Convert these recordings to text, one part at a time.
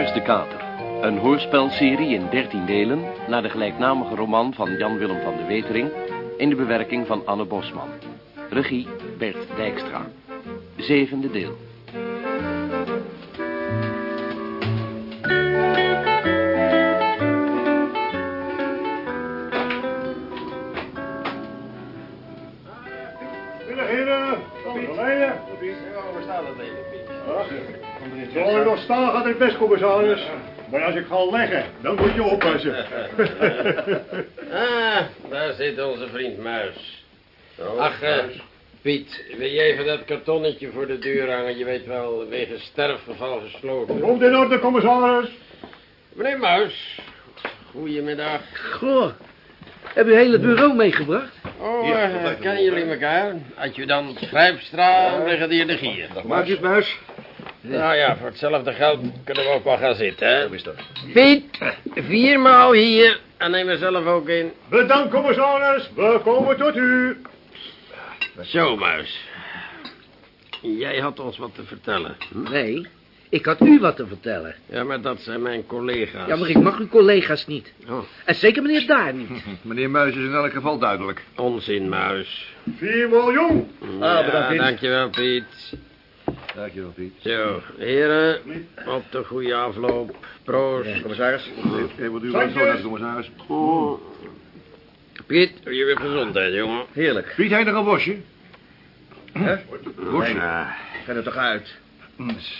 De Kater. Een hoorspelserie in 13 delen... naar de gelijknamige roman van Jan-Willem van de Wetering... in de bewerking van Anne Bosman. Regie Bert Dijkstra. Zevende deel. Middag heren, kom. Waar staat dat even, Ik nog staan gaat het best, commissaris. Maar als ik ga leggen, dan moet je oppassen. Ah, daar zit onze vriend Muis. Ach, eh, Piet, wil je even dat kartonnetje voor de deur hangen? Je weet wel, wegens sterfgeval gesloten. Komt in orde, commissaris. Meneer Muis, goedemiddag. Goh, heb je heel het bureau meegebracht? Oh, eh, kennen jullie elkaar? Adjudant Grijpstra, brigadier de Gier. Je het, muis? Nou ja, voor hetzelfde geld kunnen we ook wel gaan zitten, hè? Hoe is dat? Piet, viermaal hier en neem er zelf ook in. Bedankt, commissaris. We komen tot u. Zo, Muis. Jij had ons wat te vertellen. hm? Nee, ik had u wat te vertellen. Ja, maar dat zijn mijn collega's. Ja, maar ik mag uw collega's niet. Oh, En zeker meneer Daar niet. Meneer Muis is in elk geval duidelijk. onzin, Muis. 4 miljoen. ja, dankjewel, Piet. Dankjewel, Piet. Zo, heren, op de goede afloop. Proost. Commissaris. Even wat u wel Dank zo je. naar commissaris. Piet, je weer gezondheid, jongen. Heerlijk. Piet, hij nog een bosje? Hè? Bosje? Ga er toch uit.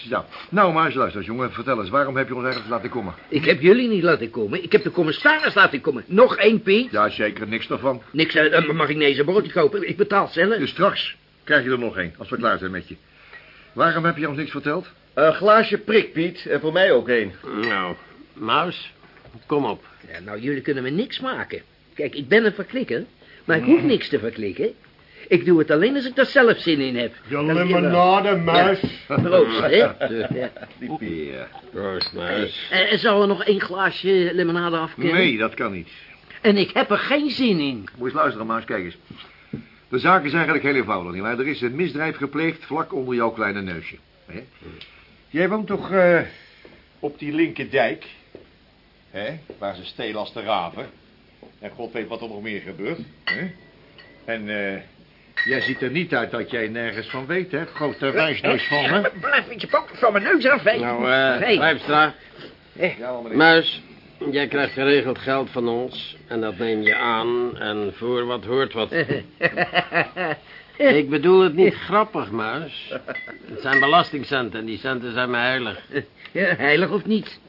Ja. Nou, maar eens luister, jongen. Vertel eens, waarom heb je ons ergens laten komen? Ik heb jullie niet laten komen. Ik heb de commissaris laten komen. Nog één Piet. Ja, zeker. Niks ervan. Niks, eh, mag ik een broodje kopen. Ik betaal zelf. Dus straks krijg je er nog één, als we klaar zijn met je. Waarom heb je ons niks verteld? Een glaasje prik, Piet. En voor mij ook één. Nou, Muis, kom op. Ja, nou, jullie kunnen me niks maken. Kijk, ik ben een verklikker, maar ik hoef niks te verklikken. Ik doe het alleen als ik daar zelf zin in heb. Je limonade, muis. Proost, hè? Ja. Die peer. Proost, Muis. En, en zou er nog één glaasje limonade af kunnen? Nee, dat kan niet. En ik heb er geen zin in. Moet je eens luisteren, Maas, kijk eens. De zaak is eigenlijk heel eenvoudig, nietwaar? Er is een misdrijf gepleegd vlak onder jouw kleine neusje. Hè? Jij woont toch eh, op die linkerdijk? Hè? Waar ze stelen als de raven. En god weet wat er nog meer gebeurt. Hè? En eh, jij ziet er niet uit dat jij nergens van weet, hè? Grote wijsneus van, hè? Blijf met je poot van mijn neus af, hè? Nou, eh. Ja. Muis, jij krijgt geregeld geld van ons. En dat neem je aan. En voor wat hoort wat. Ik bedoel het niet grappig, Muis. Het zijn belastingcenten en die centen zijn me heilig. Ja, heilig of niet?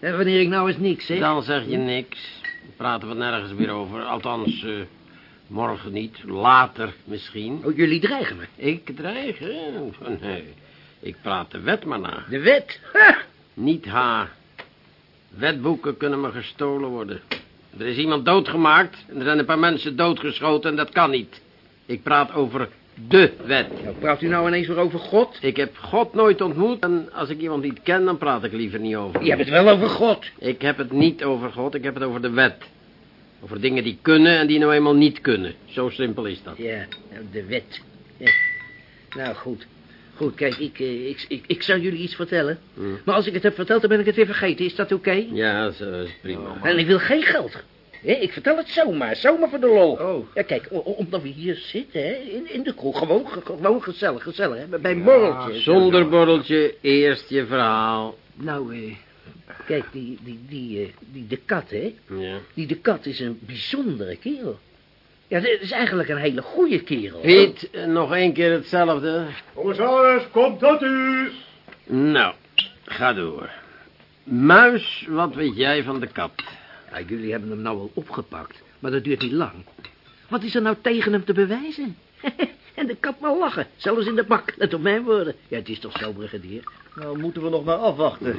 En wanneer ik nou eens niks zeg? Dan zeg je niks. Dan praten we nergens meer over. Althans, eh, morgen niet. Later misschien. Oh, jullie dreigen me. Ik dreig? Nee. Ik praat de wet maar na. De wet. Ha! Niet ha. Wetboeken kunnen me gestolen worden. Er is iemand doodgemaakt en er zijn een paar mensen doodgeschoten en dat kan niet. Ik praat over de wet. Nou, praat u nou ineens weer over God? Ik heb God nooit ontmoet en als ik iemand niet ken, dan praat ik liever niet over. Je hebt het wel over God. Ik heb het niet over God, ik heb het over de wet. Over dingen die kunnen en die nou eenmaal niet kunnen. Zo simpel is dat. Ja, nou, de wet. Ja. Nou, goed. Goed, kijk, ik, eh, ik, ik, ik zou jullie iets vertellen. Hm. Maar als ik het heb verteld, dan ben ik het weer vergeten. Is dat oké? Ja, zo is prima. En ik wil geen geld. Ik vertel het zomaar, zomaar voor de lol. Oh. Ja, kijk, omdat we hier zitten, hè, in, in de kroeg. Gewoon, ge- gewoon gezellig, gezellig, hè, bij een borreltje. Zonder borreltje, eerst je verhaal. Nou, eh, kijk, die, die, die, eh, die de kat, hè. Ja. Die de kat is een bijzondere kerel. Ja, dit is eigenlijk een hele goede kerel. Piet, eh, nog één keer hetzelfde. Commissaris, kom tot u. Nou, ga door. Muis, wat weet jij van de kat? Ja, jullie hebben hem nou al opgepakt, maar dat duurt niet lang. Wat is er nou tegen hem te bewijzen? en de kat maar lachen, zelfs in de bak, let op mijn woorden. Ja, het is toch zo, brigadier? Nou, moeten we nog maar afwachten.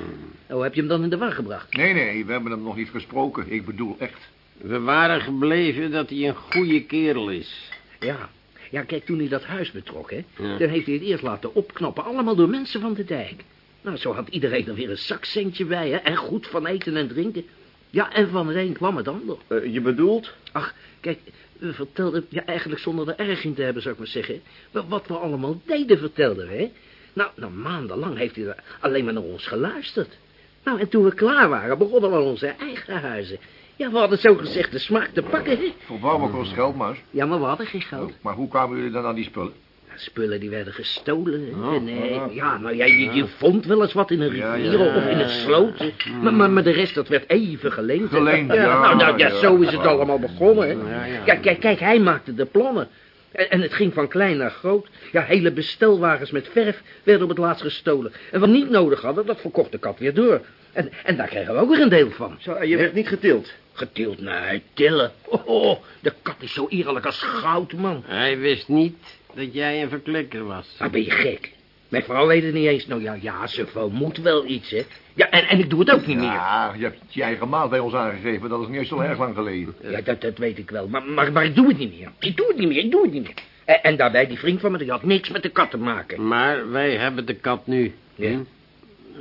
Oh, heb je hem dan in de war gebracht? Nee, nee, we hebben hem nog niet gesproken. Ik bedoel echt. We waren gebleven dat hij een goede kerel is. Ja. Ja, kijk, toen hij dat huis betrok, hè, Ja. dan heeft hij het eerst laten opknappen, allemaal door mensen van de dijk. Nou, zo had iedereen er weer een zakcentje bij, hè, en goed van eten en drinken. Ja, en van een kwam het ander. Eh, je bedoelt? Ach, kijk, we vertelden, ja, eigenlijk zonder er erg in te hebben, zou ik maar zeggen. Maar wat we allemaal deden, vertelden we, hè. Nou, nou, maandenlang heeft hij alleen maar naar ons geluisterd. Nou, en toen we klaar waren, begonnen we aan onze eigen huizen. Ja, we hadden zo gezegd de smaak te pakken, hè? Verbouwen kost geld, Muis. Ja, maar we hadden geen geld. Maar hoe kwamen jullie dan aan die spullen? Ja, spullen die werden gestolen. Oh, nee, oh. ja, nou ja, je, je vond wel eens wat in een rivier ja, of in een sloot. hè. Maar, maar, maar de rest, dat werd even geleend. Geleend, ja. Nou, nou ja, zo is het allemaal begonnen. hè. Kijk, kijk, kijk, hij maakte de plannen. En, en het ging van klein naar groot. Ja, hele bestelwagens met verf werden op het laatst gestolen. En wat niet nodig hadden, dat verkocht de kat weer door. En, en daar kregen we ook weer een deel van. Zo, je werd niet getild. Getild, nee, tillen. Oh, oh, de kat is zo eerlijk als goud, man. Hij wist niet dat jij een verklikker was. Maar ben je gek? Mijn vrouw weet het niet eens. Nou ja, ja, ze moet wel iets, hè. Ja, en, en ik doe het ook niet meer. Ja, je hebt je eigen maat bij ons aangegeven. Dat is niet eens zo erg lang geleden. Ja, dat, dat weet ik wel. Maar, maar, maar ik doe het niet meer. Ik doe het niet meer, ik doe het niet meer. En, en daarbij, die vriend van me, die had niks met de kat te maken. Maar wij hebben de kat nu. Ja. Hm?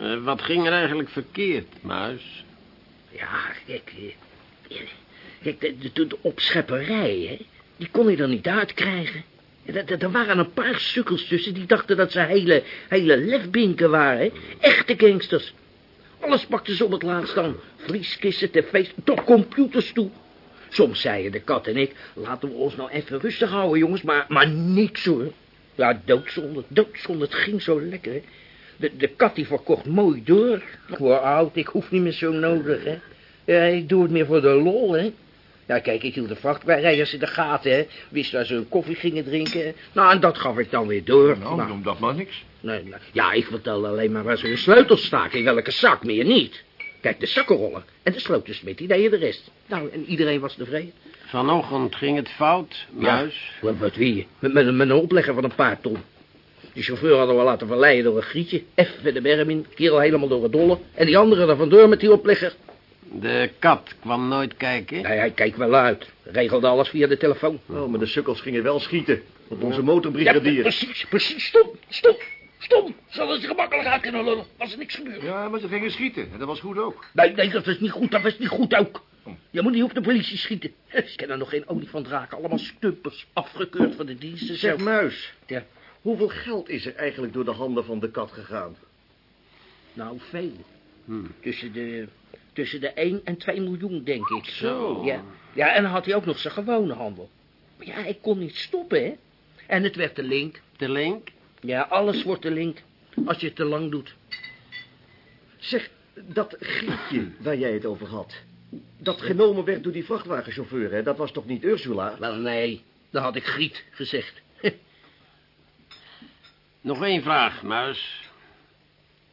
Eh, wat ging er eigenlijk verkeerd, muis? Ja, kijk, eh, kijk, de, de, de opschepperij, hè, die kon hij er niet uitkrijgen. Er, waren een paar sukkels tussen die dachten dat ze hele, hele lefbinken waren, hè. Echte gangsters. Alles pakten ze op het laatst aan. Vrieskisten, tv's, tot computers toe. Soms zeiden de kat en ik, laten we ons nou even rustig houden, jongens, maar, maar niks hoor. Ja, doodzonde, doodzonde, het ging zo lekker, hè. De, de kat die verkocht mooi door. Ik word oud, ik hoef niet meer zo nodig, hè. Ja, ik doe het meer voor de lol, hè. Ja, kijk, ik hield de vrachtrijders in de gaten, hè. Wist waar ze hun koffie gingen drinken. Nou, en dat gaf ik dan weer door. Nou, Maar- noem dat maar niks. nee. Ja, ik vertelde alleen maar waar ze hun sleutels staken, in welke zak, meer niet. Kijk, de zakkenroller en de slootensmid, die deden de rest. Nou, en iedereen was tevreden. Vanochtend ging het fout, muis. Wat, wat wie? Met, met, een- met een oplegger van een paar ton. Die chauffeur hadden we laten verleiden door een grietje. Even de berm in, kerel helemaal door het dolle. En die andere er vandoor met die oplegger. De kat kwam nooit kijken. Nee, hij keek wel uit. Regelde alles via de telefoon. Oh, maar de sukkels gingen wel schieten. Op onze Ja, motorbrigadier. precies, precies. Stom, stom, stom. Zullen ze gemakkelijk uit kunnen lullen. Was er niks gebeurd. Ja, maar ze gingen schieten. En dat was goed ook. Nee, nee, dat is niet goed, dat is niet goed ook. Je moet niet op de politie schieten. Ze kennen nog geen olifant raken. Allemaal stumpers, afgekeurd van de diensten. Zeg, Zo. Muis. Ja. Hoeveel geld is er eigenlijk door de handen van de kat gegaan? Nou, veel. Tussen, de, tussen de 1 en 2 miljoen, denk ik. Zo. Ja. ja, en dan had hij ook nog zijn gewone handel. Maar ja, hij kon niet stoppen, hè. En het werd de link. De link? Ja, alles wordt de link. Als je het te lang doet. Zeg, dat grietje waar jij het over had. Dat genomen werd door die vrachtwagenchauffeur, hè? Dat was toch niet Ursula? Wel, nee, dan had ik Griet gezegd. Nog één vraag, muis.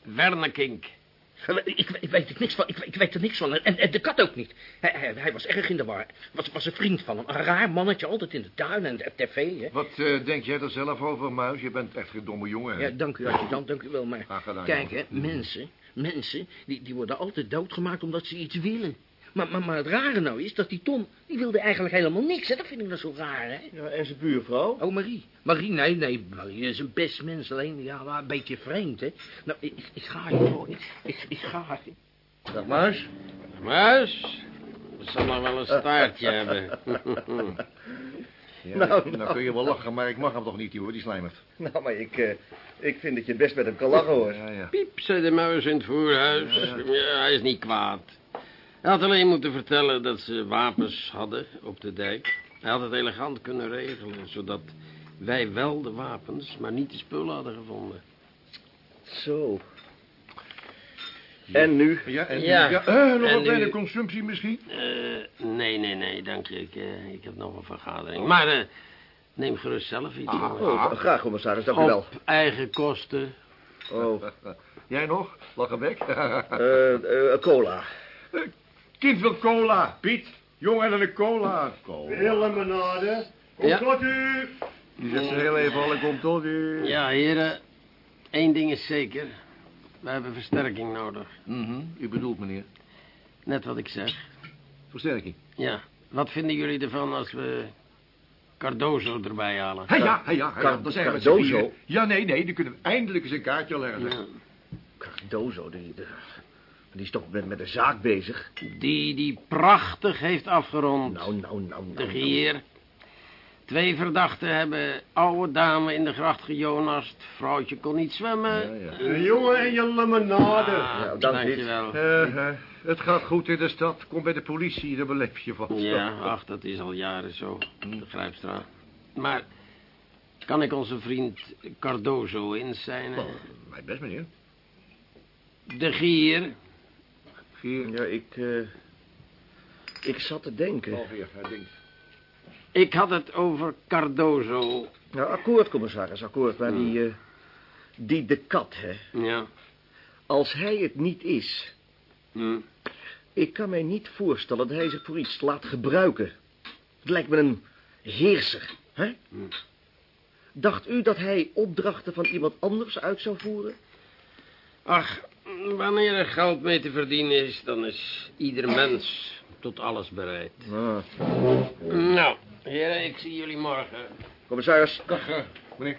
Wernekink. Ik, ik weet er niks van. Ik, ik weet er niks van. En, en de kat ook niet. Hij, hij, hij was erg in de war. Was, was een vriend van hem. Een raar mannetje, altijd in de tuin en de tv. Hè. Wat eh, denk jij er zelf over, Muis? Je bent echt een domme jongen. hè? Ja, dank u, adjudant, dank u wel. Maar gedaan, kijk, hè, mensen, mensen, die, die worden altijd doodgemaakt omdat ze iets willen. Maar, maar, maar het rare nou is dat die Tom, die wilde eigenlijk helemaal niks. Hè? Dat vind ik nou zo raar, hè. Ja, en zijn buurvrouw? Oh, Marie. Marie, nee, nee, Marie is een best mens. Alleen, ja, maar een beetje vreemd, hè. Nou, ik, ik ga, joh. Ik, ik, ik ga. Dag, Muis. Muis? Dat zal nog wel een staartje hebben. Ja, Nou, nou, kun je wel lachen, maar ik mag hem toch niet, hoor, die slijmert. Nou, maar ik, eh, ik vind dat je best met hem kan lachen, hoor. Ja, ja. Piep, zei de muis in het voerhuis. Ja, hij is niet kwaad. Hij had alleen moeten vertellen dat ze wapens hadden op de dijk. Hij had het elegant kunnen regelen, zodat wij wel de wapens, maar niet de spullen hadden gevonden. Zo. En nu? Ja, en, Ja. ja. eh, nog En een kleine consumptie misschien? Eh, nee, nee, nee, dank je. Ik, eh, ik heb nog een vergadering. Maar eh, neem gerust zelf iets. jongen. Oh, graag, commissaris, dank u wel. Op eigen kosten. Oh, Jij nog? Lachenbek? eh, eh, cola. Kind wil cola, Piet. Jongen en een cola. Cola. Limonade. Kom Ja. tot u. Die zet ze heel even al en komt tot u. Ja, heren. één ding is zeker. We hebben versterking nodig. Mhm, U bedoelt, meneer. Net wat ik zeg. Versterking. Ja. Wat vinden jullie ervan als we Cardozo erbij halen? Hé, ja, hé, ja, ja. Dan zijn we met Cardozo? Ja, nee, nee, dan kunnen we eindelijk eens een kaartje leggen. Ja. Cardozo, die, die, die is toch met, met een zaak bezig? Die die prachtig heeft afgerond. Nou, nou, nou, de nou. geheer. Twee verdachten hebben oude dame in de gracht gejonast. Vrouwtje kon niet zwemmen. Ja, ja. Een jongen en je limonade. Ah, Nou, dank dankjewel. Eh, eh, het gaat goed in de stad. Kom bij de politie, daar beleef je wat. Ja, ach, dat is al jaren zo. De Grijpstra. Maar kan ik onze vriend Cardozo inzijnen? Oh, mijn best, meneer. De gier. Ja, ik... eh, ik zat te denken. Hier, hij denkt. Ik had het over Cardozo. Nou, akkoord, commissaris, akkoord. Maar die... eh, die de kat, hè. Ja. Als hij het niet is... Hm. Ik kan mij niet voorstellen dat hij zich voor iets laat gebruiken. Het lijkt me een heerser, hè? Hm. Dacht u dat hij opdrachten van iemand anders uit zou voeren? Ach, wanneer er geld mee te verdienen is, dan is ieder mens tot alles bereid. Ah. Nou, heren, ik zie jullie morgen. Commissaris, Dag, eh. Meneer.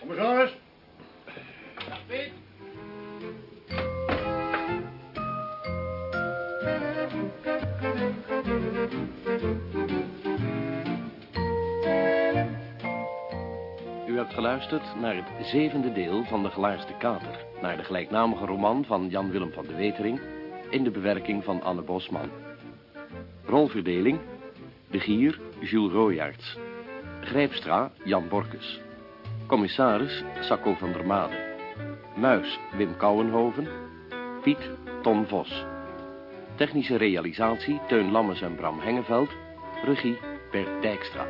Commissaris, Dag, Piet. U hebt geluisterd naar het zevende deel van De Gelaarste Kater... naar de gelijknamige roman van Jan Willem van de Wetering... in de bewerking van Anne Bosman. Rolverdeling... De Gier, Jules Royaerts. Grijpstra, Jan Borkes. Commissaris, Sacco van der Made. Muis, Wim Kouwenhoven. Piet, Ton Vos. Technische realisatie, Teun Lammes en Bram Hengeveld. Regie, Bert Dijkstra.